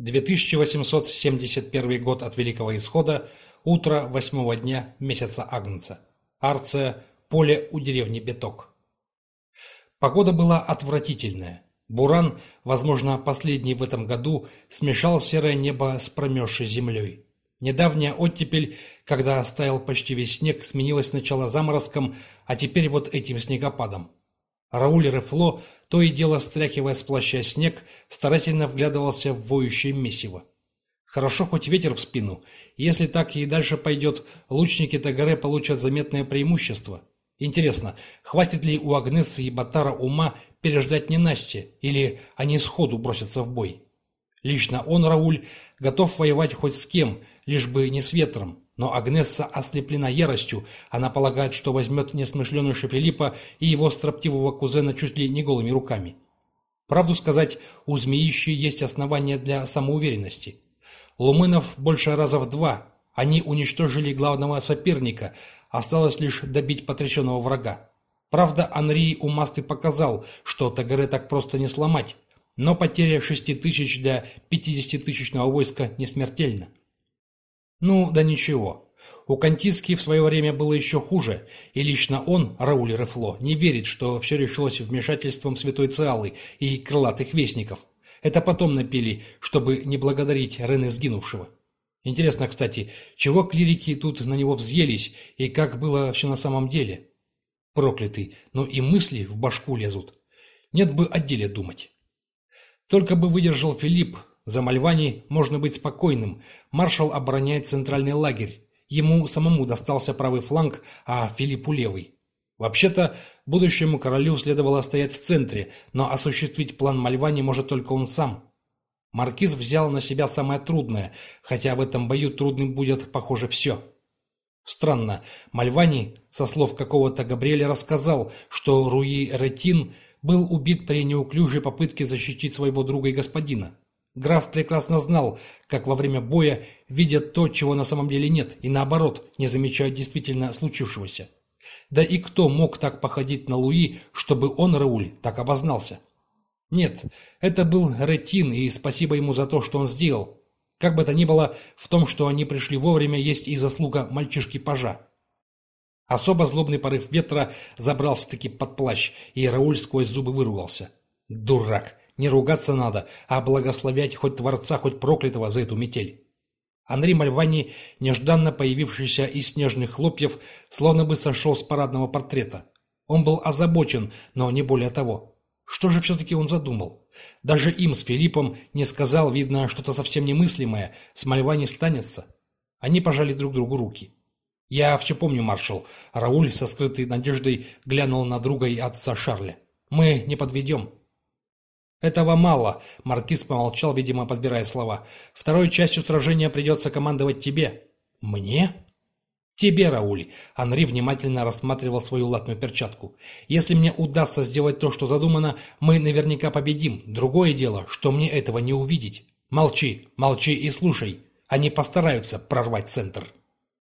2871 год от Великого Исхода, утро восьмого дня месяца Агнца. Арция, поле у деревни Беток. Погода была отвратительная. Буран, возможно, последний в этом году, смешал серое небо с промерзшей землей. Недавняя оттепель, когда стаял почти весь снег, сменилась сначала заморозком, а теперь вот этим снегопадом. Рауль Рефло, то и дело стряхивая с плаща снег, старательно вглядывался в воющее месиво. Хорошо хоть ветер в спину. Если так и дальше пойдет, лучники Тагаре получат заметное преимущество. Интересно, хватит ли у Агнессы и Батара ума переждать ненастье, или они сходу бросятся в бой? Лично он, Рауль, готов воевать хоть с кем, лишь бы не с ветром. Но Агнесса ослеплена яростью, она полагает, что возьмет несмышленыша Филиппа и его строптивого кузена чуть ли не голыми руками. Правду сказать, у змеищи есть основания для самоуверенности. Лумынов больше раза в два. Они уничтожили главного соперника, осталось лишь добить потрясенного врага. Правда, Анри Умасты показал, что Тагаре так просто не сломать, но потеря шести тысяч для пятидесятитысячного войска не смертельна. Ну, да ничего. У Кантиски в свое время было еще хуже, и лично он, Рауль Рефло, не верит, что все решилось вмешательством Святой Циалы и крылатых вестников. Это потом напили, чтобы не благодарить Рене сгинувшего. Интересно, кстати, чего клирики тут на него взъелись, и как было все на самом деле? Проклятый, но и мысли в башку лезут. Нет бы о деле думать. Только бы выдержал Филипп, за Мальвани можно быть спокойным. Маршал обороняет центральный лагерь. Ему самому достался правый фланг, а Филиппу левый. Вообще-то, будущему королю следовало стоять в центре, но осуществить план Мальвани может только он сам. Маркиз взял на себя самое трудное, хотя в этом бою трудным будет, похоже, все. Странно, Мальвани, со слов какого-то Габриэля, рассказал, что Руи Ретин был убит при неуклюжей попытке защитить своего друга и господина. Граф прекрасно знал, как во время боя видят то, чего на самом деле нет, и наоборот, не замечают действительно случившегося. Да и кто мог так походить на Луи, чтобы он, Рауль, так обознался? Нет, это был Ретин, и спасибо ему за то, что он сделал. Как бы то ни было, в том, что они пришли вовремя, есть и заслуга мальчишки-пажа. Особо злобный порыв ветра забрался-таки под плащ, и Рауль сквозь зубы выругался. Дурак! Не ругаться надо, а благословять хоть Творца, хоть проклятого за эту метель. Анри Мальвани, нежданно появившийся из снежных хлопьев, словно бы сошел с парадного портрета. Он был озабочен, но не более того. Что же все-таки он задумал? Даже им с Филиппом не сказал, видно, что-то совсем немыслимое, с Мальвани станется. Они пожали друг другу руки. «Я все помню, маршал». Рауль со скрытой надеждой глянул на друга и отца Шарля. «Мы не подведем». «Этого мало», — Маркиз помолчал, видимо, подбирая слова. «Второй частью сражения придется командовать тебе». «Мне?» «Тебе, Рауль!» Анри внимательно рассматривал свою латную перчатку. «Если мне удастся сделать то, что задумано, мы наверняка победим. Другое дело, что мне этого не увидеть. Молчи, молчи и слушай. Они постараются прорвать центр».